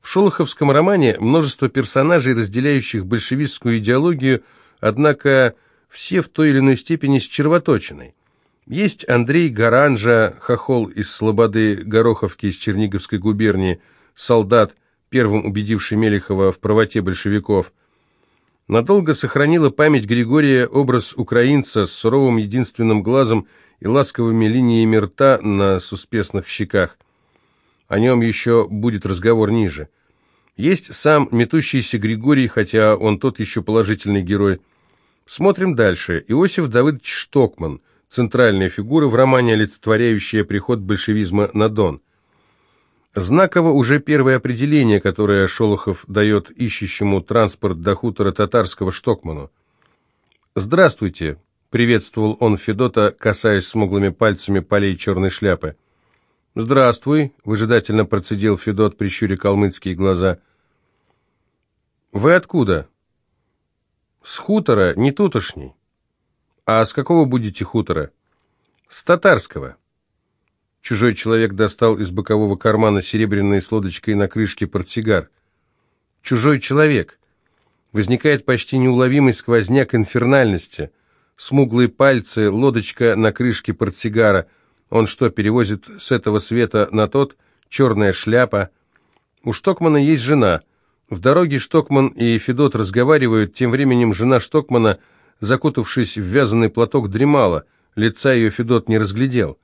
В шолоховском романе множество персонажей, разделяющих большевистскую идеологию, однако все в той или иной степени с червоточиной. Есть Андрей Гаранжа, хохол из Слободы Гороховки из Черниговской губернии, солдат, первым убедивший Мелехова в правоте большевиков. Надолго сохранила память Григория образ украинца с суровым единственным глазом и ласковыми линиями рта на суспесных щеках. О нем еще будет разговор ниже. Есть сам метущийся Григорий, хотя он тот еще положительный герой. Смотрим дальше. Иосиф Давыдович Штокман – центральная фигура в романе, олицетворяющая приход большевизма на Дон. Знаково уже первое определение, которое Шолохов дает ищущему транспорт до хутора татарского Штокману. «Здравствуйте», — приветствовал он Федота, касаясь смуглыми пальцами полей черной шляпы. «Здравствуй», — выжидательно процедил Федот, прищуря калмыцкие глаза. «Вы откуда?» «С хутора, не тутошний». «А с какого будете хутора?» «С татарского». Чужой человек достал из бокового кармана серебряной с лодочкой на крышке портсигар. «Чужой человек». Возникает почти неуловимый сквозняк инфернальности. Смуглые пальцы, лодочка на крышке портсигара. Он что, перевозит с этого света на тот? Черная шляпа. У Штокмана есть жена. В дороге Штокман и Федот разговаривают, тем временем жена Штокмана – закутавшись в вязаный платок, дремала, лица ее Федот не разглядел.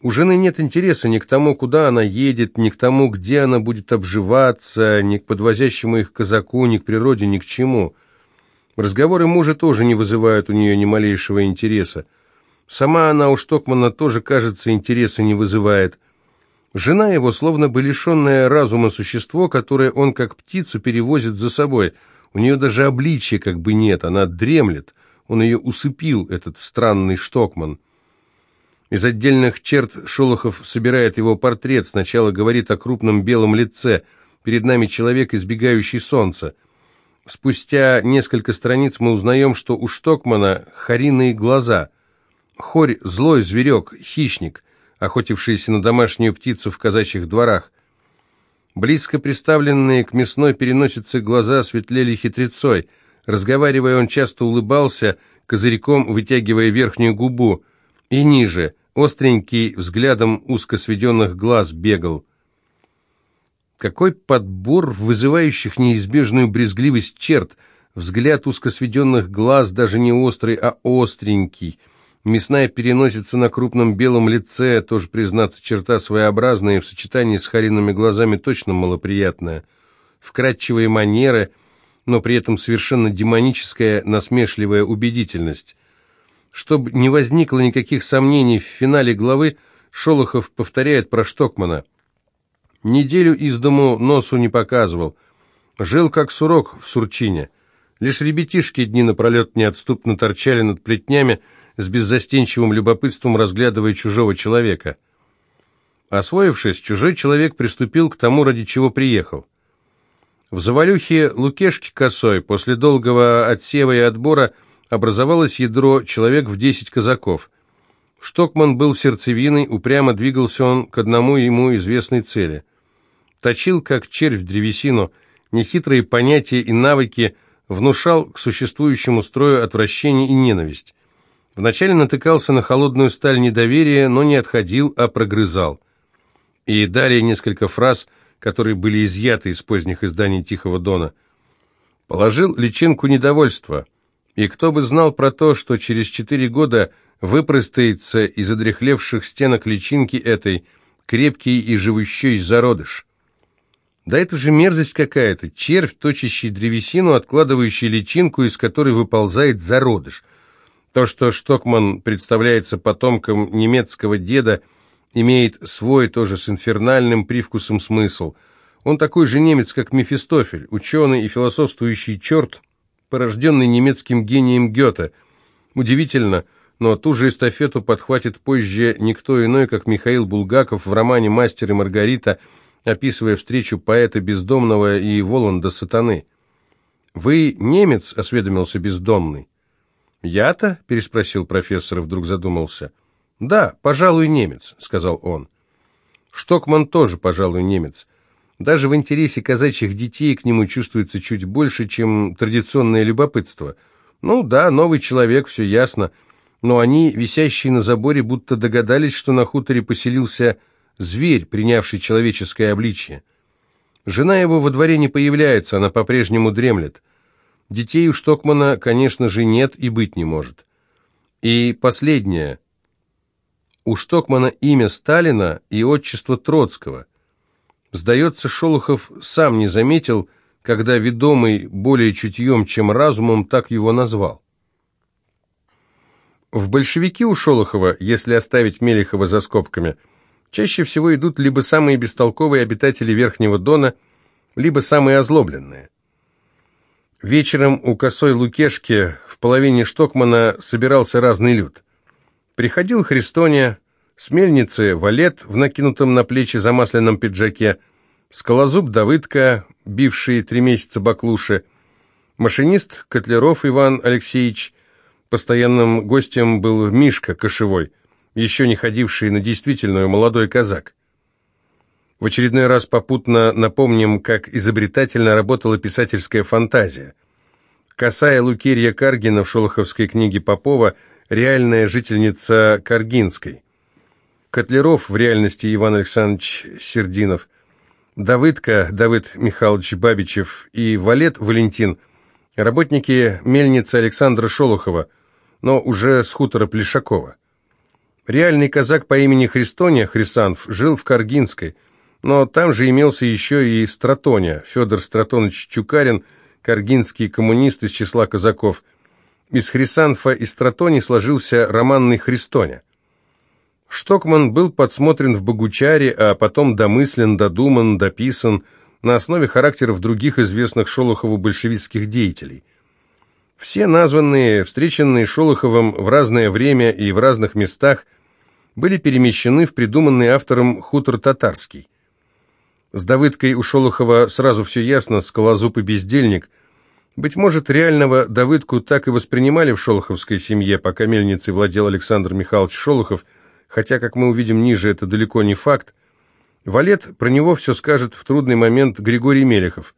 У жены нет интереса ни к тому, куда она едет, ни к тому, где она будет обживаться, ни к подвозящему их казаку, ни к природе, ни к чему. Разговоры мужа тоже не вызывают у нее ни малейшего интереса. Сама она у Штокмана тоже, кажется, интереса не вызывает. Жена его словно бы лишенное разума существо, которое он как птицу перевозит за собой – у нее даже обличия как бы нет, она дремлет. Он ее усыпил, этот странный Штокман. Из отдельных черт Шолохов собирает его портрет. Сначала говорит о крупном белом лице. Перед нами человек, избегающий солнца. Спустя несколько страниц мы узнаем, что у Штокмана хориные глаза. Хорь – злой зверек, хищник, охотившийся на домашнюю птицу в казачьих дворах. Близко приставленные к мясной переносице глаза светлели хитрецой. Разговаривая, он часто улыбался, козырьком вытягивая верхнюю губу. И ниже, остренький, взглядом узко сведенных глаз бегал. Какой подбор вызывающих неизбежную брезгливость черт! Взгляд узко сведенных глаз даже не острый, а остренький — Мясная переносится на крупном белом лице, тоже, признаться, черта своеобразная и в сочетании с Хариными глазами точно малоприятная. Вкрадчивые манеры, но при этом совершенно демоническая, насмешливая убедительность. Чтобы не возникло никаких сомнений в финале главы, Шолохов повторяет про Штокмана. Неделю из дому носу не показывал. Жил как сурок в Сурчине. Лишь ребятишки дни напролет неотступно торчали над плетнями, с беззастенчивым любопытством разглядывая чужого человека. Освоившись, чужой человек приступил к тому, ради чего приехал. В завалюхе Лукешки косой после долгого отсева и отбора образовалось ядро человек в десять казаков. Штокман был сердцевиной, упрямо двигался он к одному ему известной цели. Точил, как червь древесину, нехитрые понятия и навыки, внушал к существующему строю отвращение и ненависть. Вначале натыкался на холодную сталь недоверия, но не отходил, а прогрызал. И далее несколько фраз, которые были изъяты из поздних изданий «Тихого дона». Положил личинку недовольства. И кто бы знал про то, что через четыре года выпростается из одрехлевших стенок личинки этой крепкий и живущий зародыш. Да это же мерзость какая-то, червь, точащий древесину, откладывающий личинку, из которой выползает зародыш. То, что Штокман представляется потомком немецкого деда, имеет свой, тоже с инфернальным привкусом смысл. Он такой же немец, как Мефистофель, ученый и философствующий черт, порожденный немецким гением Гёте. Удивительно, но ту же эстафету подхватит позже никто иной, как Михаил Булгаков в романе «Мастер и Маргарита», описывая встречу поэта Бездомного и Воланда Сатаны. «Вы немец?» — осведомился Бездомный. «Я-то?» – переспросил профессор и вдруг задумался. «Да, пожалуй, немец», – сказал он. Штокман тоже, пожалуй, немец. Даже в интересе казачьих детей к нему чувствуется чуть больше, чем традиционное любопытство. Ну да, новый человек, все ясно, но они, висящие на заборе, будто догадались, что на хуторе поселился зверь, принявший человеческое обличье. Жена его во дворе не появляется, она по-прежнему дремлет. Детей у Штокмана, конечно же, нет и быть не может. И последнее. У Штокмана имя Сталина и отчество Троцкого. Сдается, Шолохов сам не заметил, когда ведомый более чутьем, чем разумом, так его назвал. В большевики у Шолохова, если оставить Мелехова за скобками, чаще всего идут либо самые бестолковые обитатели Верхнего Дона, либо самые озлобленные. Вечером у косой Лукешки в половине Штокмана собирался разный люд. Приходил Христония, с мельницы валет в накинутом на плечи замасленном пиджаке, скалозуб Давыдка, бивший три месяца баклуши, машинист Котлеров Иван Алексеевич, постоянным гостем был Мишка Кошевой, еще не ходивший на действительную молодой казак. В очередной раз попутно напомним, как изобретательно работала писательская фантазия. Косая Лукерья Каргина в шолоховской книге Попова «Реальная жительница Каргинской». Котлеров в реальности Иван Александрович Сердинов, Давыдка Давыд Михайлович Бабичев и Валет Валентин, работники мельницы Александра Шолохова, но уже с хутора Плешакова. Реальный казак по имени Христония Хрисанф жил в Каргинской, но там же имелся еще и Стратоня, Федор Стратонович Чукарин, каргинский коммунист из числа казаков. Из Хрисанфа и Стратони сложился романный Христоня. Штокман был подсмотрен в Богучаре, а потом домыслен, додуман, дописан на основе характеров других известных Шолохову большевистских деятелей. Все названные, встреченные Шолоховым в разное время и в разных местах, были перемещены в придуманный автором хутор татарский. С Давыдкой у Шолохова сразу все ясно, скалозуб и бездельник. Быть может, реального Давыдку так и воспринимали в шолоховской семье, пока мельницей владел Александр Михайлович Шолохов – хотя, как мы увидим ниже, это далеко не факт, Валет про него все скажет в трудный момент Григорий Мелехов.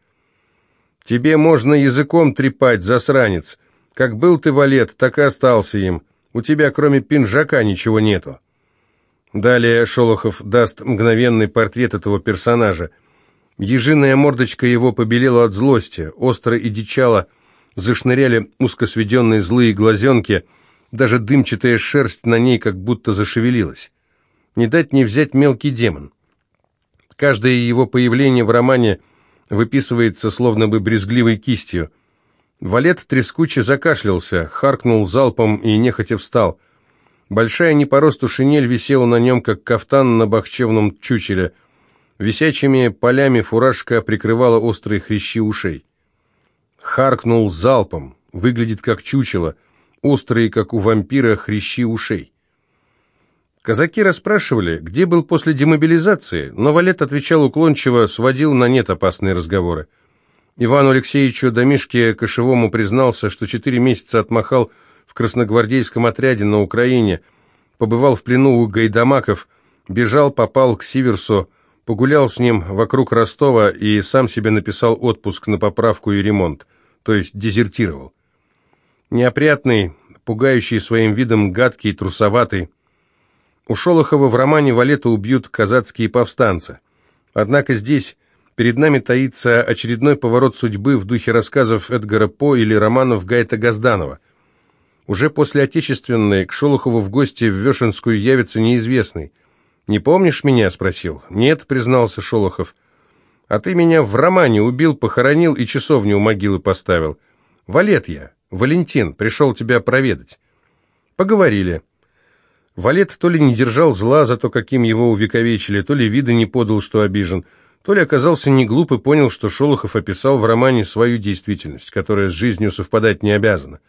«Тебе можно языком трепать, засранец. Как был ты валет, так и остался им. У тебя кроме пинжака ничего нету». Далее Шолохов даст мгновенный портрет этого персонажа. Ежиная мордочка его побелела от злости, остро и дичало зашныряли узкосведенные злые глазенки – даже дымчатая шерсть на ней как будто зашевелилась. Не дать не взять мелкий демон. Каждое его появление в романе выписывается словно бы брезгливой кистью. Валет трескуче закашлялся, харкнул залпом и нехотя встал. Большая не по росту шинель висела на нем, как кафтан на бахчевном чучеле. Висячими полями фуражка прикрывала острые хрящи ушей. Харкнул залпом, выглядит как чучело, острые, как у вампира, хрящи ушей. Казаки расспрашивали, где был после демобилизации, но Валет отвечал уклончиво, сводил на нет опасные разговоры. Ивану Алексеевичу Домишке Кошевому признался, что четыре месяца отмахал в красногвардейском отряде на Украине, побывал в плену у гайдамаков, бежал, попал к Сиверсу, погулял с ним вокруг Ростова и сам себе написал отпуск на поправку и ремонт, то есть дезертировал. Неопрятный, пугающий своим видом гадкий, трусоватый. У Шолохова в романе Валета убьют казацкие повстанцы. Однако здесь перед нами таится очередной поворот судьбы в духе рассказов Эдгара По или романов Гайта Газданова. Уже после Отечественной к Шолохову в гости в Вешенскую явится неизвестный. «Не помнишь меня?» – спросил. «Нет», – признался Шолохов. «А ты меня в романе убил, похоронил и часовню у могилы поставил. Валет я, Валентин, пришел тебя проведать. Поговорили. Валет то ли не держал зла за то, каким его увековечили, то ли вида не подал, что обижен, то ли оказался не глуп и понял, что Шолохов описал в романе свою действительность, которая с жизнью совпадать не обязана.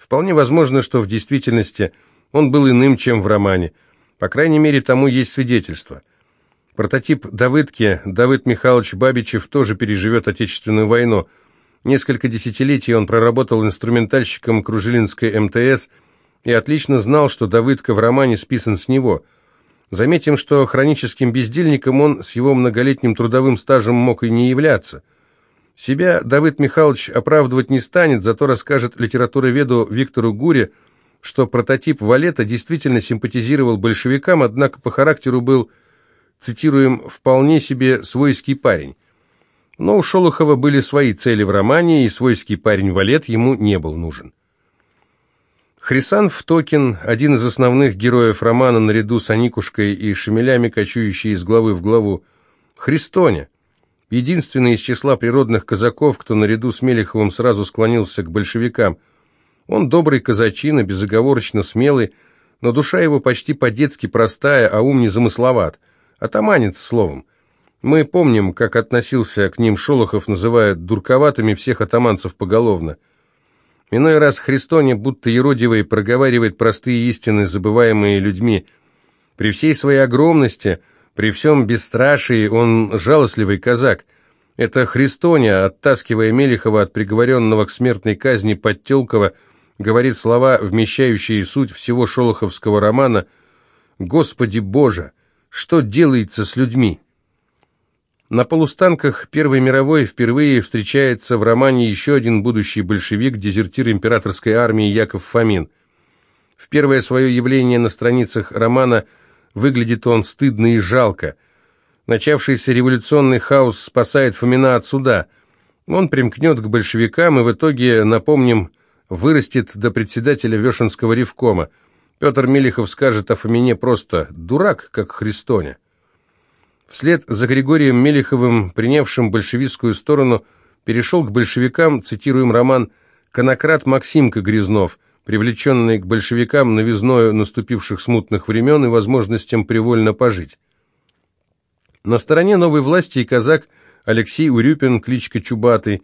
Вполне возможно, что в действительности он был иным, чем в романе. По крайней мере, тому есть свидетельство. Прототип Давыдки, Давыд Михайлович Бабичев, тоже переживет Отечественную войну – Несколько десятилетий он проработал инструментальщиком Кружилинской МТС и отлично знал, что Давыдка в романе списан с него. Заметим, что хроническим бездельником он с его многолетним трудовым стажем мог и не являться. Себя Давыд Михайлович оправдывать не станет, зато расскажет литературоведу Виктору Гуре, что прототип Валета действительно симпатизировал большевикам, однако по характеру был, цитируем, «вполне себе свойский парень». Но у Шолохова были свои цели в романе, и свойский парень Валет ему не был нужен. Хрисанф Токин, один из основных героев романа наряду с Аникушкой и шемелями, кочующий из главы в главу. Христоня, единственный из числа природных казаков, кто наряду с Мелеховым сразу склонился к большевикам. Он добрый казачина, безоговорочно смелый, но душа его почти по-детски простая, а ум незамысловат. Атаманец, словом. Мы помним, как относился к ним Шолохов, называя дурковатыми всех атаманцев поголовно. Иной раз Христоне, будто еродивый, проговаривает простые истины, забываемые людьми. При всей своей огромности, при всем бесстрашии, он жалостливый казак. Это Христоня, оттаскивая Мелехова от приговоренного к смертной казни Подтелкова, говорит слова, вмещающие суть всего шолоховского романа «Господи Боже, что делается с людьми?» На полустанках Первой мировой впервые встречается в романе еще один будущий большевик, дезертир императорской армии Яков Фомин. В первое свое явление на страницах романа выглядит он стыдно и жалко. Начавшийся революционный хаос спасает Фомина от суда. Он примкнет к большевикам и в итоге, напомним, вырастет до председателя Вешенского ревкома. Петр Мелехов скажет о Фомине просто «дурак, как Христоня». Вслед за Григорием Мелеховым, принявшим большевистскую сторону, перешел к большевикам, цитируем роман «Конократ Максимка Грязнов», привлеченный к большевикам новизною наступивших смутных времен и возможностям привольно пожить. На стороне новой власти и казак Алексей Урюпин, кличка Чубатый.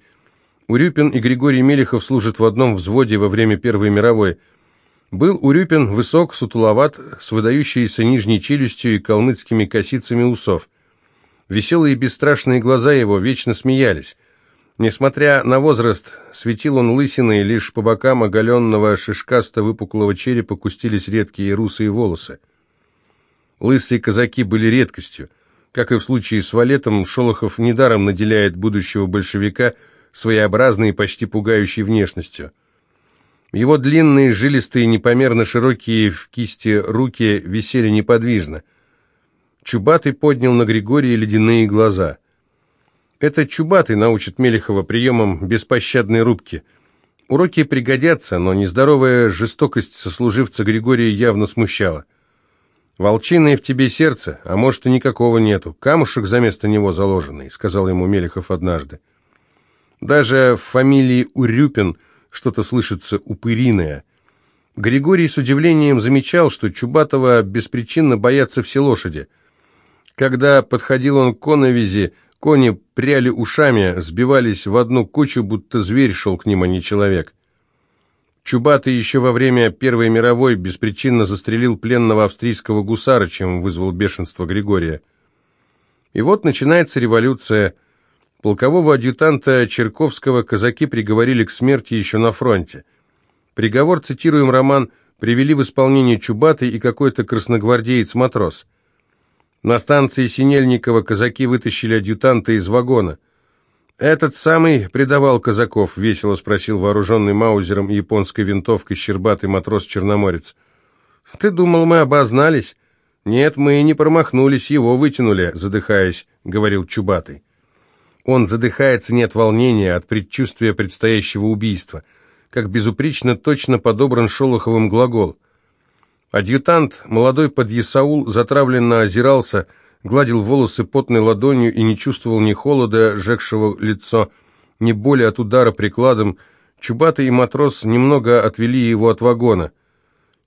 Урюпин и Григорий Мелехов служат в одном взводе во время Первой мировой. Был Урюпин высок, сутуловат, с выдающейся нижней челюстью и калмыцкими косицами усов. Веселые и бесстрашные глаза его вечно смеялись. Несмотря на возраст, светил он лысиной, лишь по бокам оголенного шишкасто-выпуклого черепа кустились редкие русые волосы. Лысые казаки были редкостью. Как и в случае с Валетом, Шолохов недаром наделяет будущего большевика своеобразной и почти пугающей внешностью. Его длинные, жилистые, непомерно широкие в кисти руки висели неподвижно – Чубатый поднял на Григория ледяные глаза. Это Чубатый научит Мелехова приемам беспощадной рубки. Уроки пригодятся, но нездоровая жестокость сослуживца Григория явно смущала. «Волчиное в тебе сердце, а может и никакого нету. Камушек за место него заложенный», — сказал ему Мелехов однажды. Даже в фамилии Урюпин что-то слышится упыриное. Григорий с удивлением замечал, что Чубатова беспричинно боятся все лошади — когда подходил он к коновизи, кони пряли ушами, сбивались в одну кучу, будто зверь шел к ним, а не человек. Чубатый еще во время Первой мировой беспричинно застрелил пленного австрийского гусара, чем вызвал бешенство Григория. И вот начинается революция. Полкового адъютанта Черковского казаки приговорили к смерти еще на фронте. Приговор, цитируем роман, привели в исполнение Чубатый и какой-то красногвардеец-матрос. На станции Синельникова казаки вытащили адъютанта из вагона. «Этот самый предавал казаков?» — весело спросил вооруженный маузером и японской винтовкой щербатый матрос-черноморец. «Ты думал, мы обознались?» «Нет, мы и не промахнулись, его вытянули», — задыхаясь, — говорил Чубатый. Он задыхается не от волнения, а от предчувствия предстоящего убийства. Как безупречно точно подобран Шолоховым глагол. Адъютант, молодой подъясаул, затравленно озирался, гладил волосы потной ладонью и не чувствовал ни холода, жегшего лицо, ни боли от удара прикладом. Чубатый и матрос немного отвели его от вагона.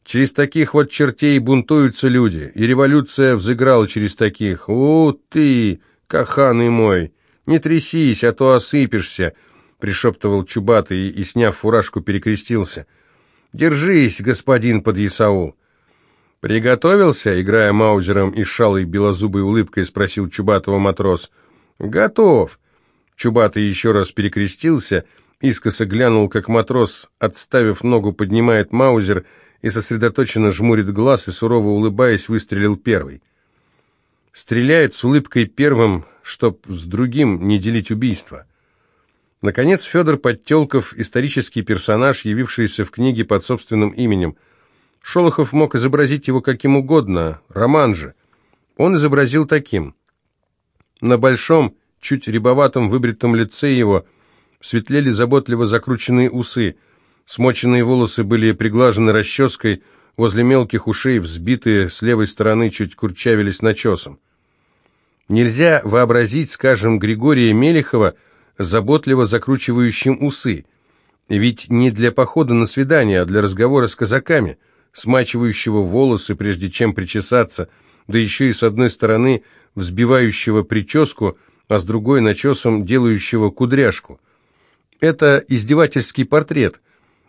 Через таких вот чертей бунтуются люди, и революция взыграла через таких. «О, ты, каханый мой, не трясись, а то осыпешься!» — пришептывал Чубатый и, сняв фуражку, перекрестился. «Держись, господин подъясаул!» «Приготовился?» — играя маузером и шалой белозубой улыбкой, спросил Чубатого матрос. «Готов!» Чубатый еще раз перекрестился, искоса глянул, как матрос, отставив ногу, поднимает маузер и сосредоточенно жмурит глаз и, сурово улыбаясь, выстрелил первый. Стреляет с улыбкой первым, чтоб с другим не делить убийство. Наконец, Федор Подтелков, исторический персонаж, явившийся в книге под собственным именем. Шолохов мог изобразить его каким угодно, роман же. Он изобразил таким. На большом, чуть рябоватом выбритом лице его светлели заботливо закрученные усы, смоченные волосы были приглажены расческой, возле мелких ушей, взбитые с левой стороны, чуть курчавились начесом. Нельзя вообразить, скажем, Григория Мелехова – заботливо закручивающим усы. Ведь не для похода на свидание, а для разговора с казаками, смачивающего волосы, прежде чем причесаться, да еще и с одной стороны взбивающего прическу, а с другой начесом делающего кудряшку. Это издевательский портрет,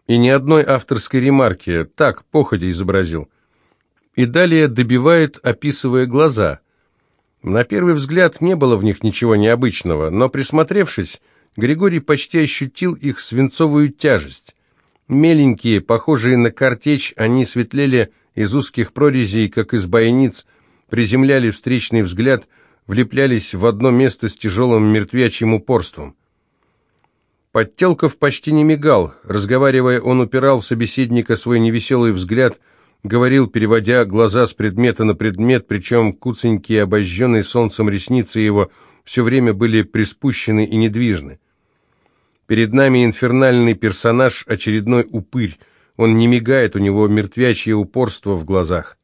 и ни одной авторской ремарки, так, походя изобразил. И далее добивает, описывая глаза – на первый взгляд не было в них ничего необычного, но присмотревшись, Григорий почти ощутил их свинцовую тяжесть. Меленькие, похожие на картечь, они светлели из узких прорезей, как из бойниц, приземляли встречный взгляд, влеплялись в одно место с тяжелым мертвячьим упорством. Подтелков почти не мигал, разговаривая, он упирал в собеседника свой невеселый взгляд – говорил, переводя глаза с предмета на предмет, причем куценькие, обожженные солнцем ресницы его все время были приспущены и недвижны. Перед нами инфернальный персонаж, очередной упырь. Он не мигает, у него мертвячье упорство в глазах.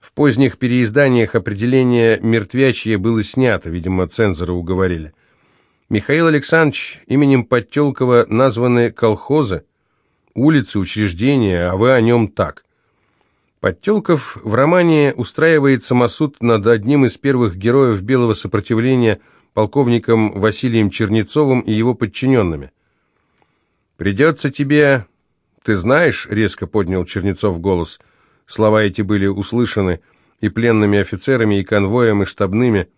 В поздних переизданиях определение «мертвячье» было снято, видимо, цензоры уговорили. Михаил Александрович именем Подтелкова названы колхозы, улицы, учреждения, а вы о нем так – Подтелков в романе устраивает самосуд над одним из первых героев белого сопротивления, полковником Василием Чернецовым и его подчиненными. «Придется тебе...» «Ты знаешь», — резко поднял Чернецов голос, слова эти были услышаны и пленными офицерами, и конвоем, и штабными.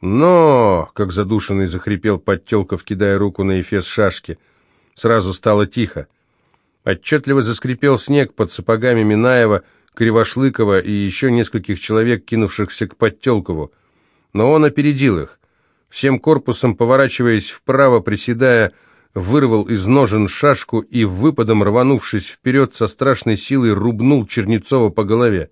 «Но...» — как задушенный захрипел Подтелков, кидая руку на эфес шашки. Сразу стало тихо. Отчетливо заскрипел снег под сапогами Минаева, — Кривошлыкова и еще нескольких человек, кинувшихся к Подтелкову. Но он опередил их. Всем корпусом, поворачиваясь вправо, приседая, вырвал из ножен шашку и, выпадом рванувшись вперед, со страшной силой рубнул Чернецова по голове.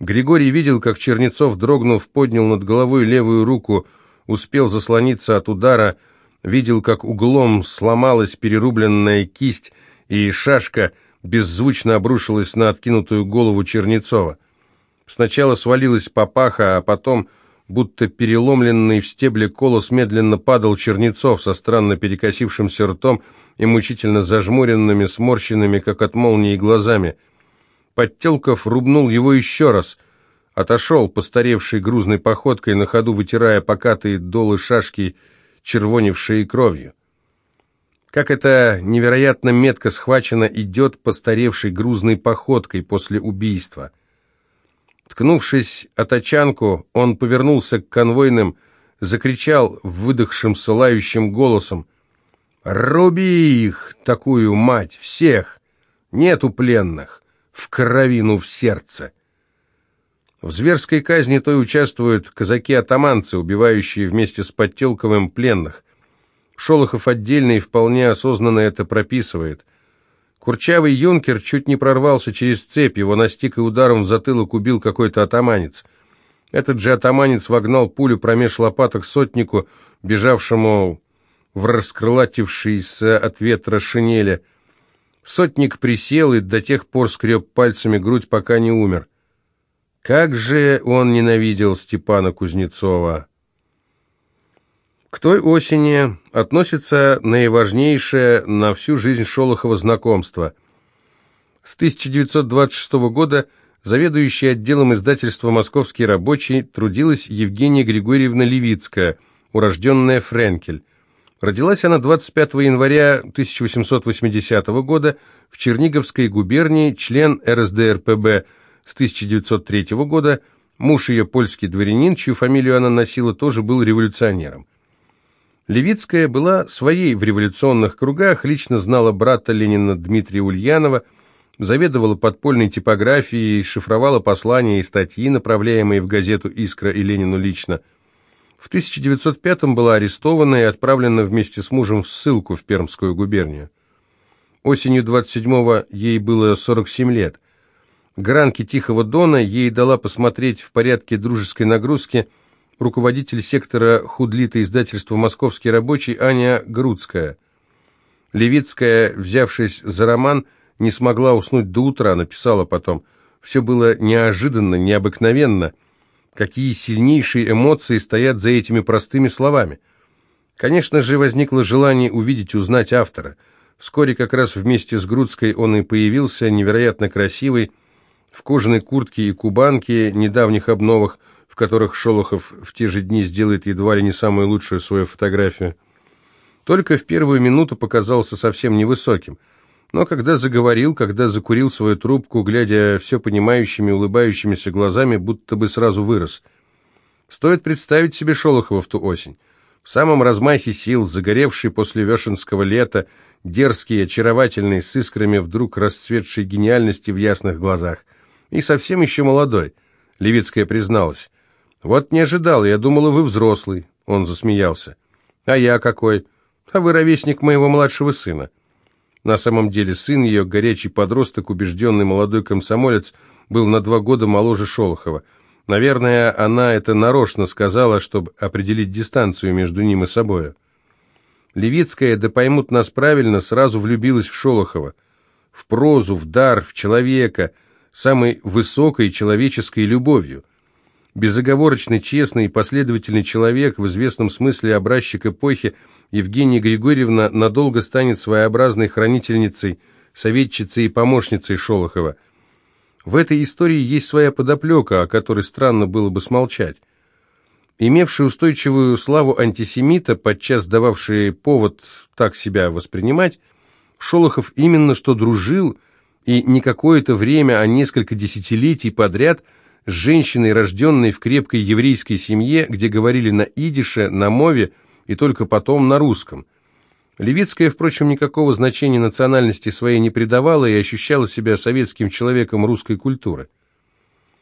Григорий видел, как Чернецов, дрогнув, поднял над головой левую руку, успел заслониться от удара, видел, как углом сломалась перерубленная кисть, и шашка — беззвучно обрушилась на откинутую голову Чернецова. Сначала свалилась папаха, а потом, будто переломленный в стебле колос, медленно падал Чернецов со странно перекосившимся ртом и мучительно зажмуренными, сморщенными, как от молнии, глазами. Подтелков рубнул его еще раз. Отошел, постаревшей грузной походкой, на ходу вытирая покатые долы шашки, червонившие кровью. Как это невероятно метко схвачено идет постаревшей грузной походкой после убийства. Ткнувшись о тачанку, он повернулся к конвойным, закричал выдохшим ссылающим голосом «Руби их, такую мать, всех! Нету пленных! В кровину в сердце!» В зверской казни той участвуют казаки-атаманцы, убивающие вместе с Подтелковым пленных. Шолохов отдельно и вполне осознанно это прописывает. Курчавый юнкер чуть не прорвался через цепь, его настиг и ударом в затылок убил какой-то атаманец. Этот же атаманец вогнал пулю промеж лопаток сотнику, бежавшему в раскрылатившийся от ветра шинели. Сотник присел и до тех пор скреб пальцами грудь, пока не умер. Как же он ненавидел Степана Кузнецова! К той осени относится наиважнейшее на всю жизнь Шолохова знакомство. С 1926 года заведующей отделом издательства «Московский рабочий» трудилась Евгения Григорьевна Левицкая, урожденная Френкель. Родилась она 25 января 1880 года в Черниговской губернии, член РСДРПБ с 1903 года. Муж ее, польский дворянин, чью фамилию она носила, тоже был революционером. Левицкая была своей в революционных кругах, лично знала брата Ленина Дмитрия Ульянова, заведовала подпольной типографией, шифровала послания и статьи, направляемые в газету «Искра» и Ленину лично. В 1905-м была арестована и отправлена вместе с мужем в ссылку в Пермскую губернию. Осенью 27-го ей было 47 лет. Гранки Тихого Дона ей дала посмотреть в порядке дружеской нагрузки руководитель сектора худлита издательства «Московский рабочий» Аня Грудская. Левицкая, взявшись за роман, не смогла уснуть до утра, написала потом. Все было неожиданно, необыкновенно. Какие сильнейшие эмоции стоят за этими простыми словами. Конечно же, возникло желание увидеть, узнать автора. Вскоре как раз вместе с Грудской он и появился, невероятно красивый, в кожаной куртке и кубанке, недавних обновах, в которых Шолохов в те же дни сделает едва ли не самую лучшую свою фотографию. Только в первую минуту показался совсем невысоким – но когда заговорил, когда закурил свою трубку, глядя все понимающими, улыбающимися глазами, будто бы сразу вырос. Стоит представить себе Шолохова в ту осень. В самом размахе сил, загоревший после вешенского лета, дерзкий, очаровательный, с искрами вдруг расцветшей гениальности в ясных глазах. И совсем еще молодой. Левицкая призналась. «Вот не ожидал, я думала, вы взрослый». Он засмеялся. «А я какой? А вы ровесник моего младшего сына». На самом деле сын ее, горячий подросток, убежденный молодой комсомолец, был на два года моложе Шолохова. Наверное, она это нарочно сказала, чтобы определить дистанцию между ним и собою. Левицкая, да поймут нас правильно, сразу влюбилась в Шолохова. В прозу, в дар, в человека, самой высокой человеческой любовью. Безоговорочный, честный и последовательный человек, в известном смысле образчик эпохи – Евгения Григорьевна надолго станет своеобразной хранительницей, советчицей и помощницей Шолохова. В этой истории есть своя подоплека, о которой странно было бы смолчать. Имевший устойчивую славу антисемита, подчас дававший повод так себя воспринимать, Шолохов именно что дружил, и не какое-то время, а несколько десятилетий подряд с женщиной, рожденной в крепкой еврейской семье, где говорили на идише, на мове, и только потом на русском. Левицкая, впрочем, никакого значения национальности своей не придавала и ощущала себя советским человеком русской культуры.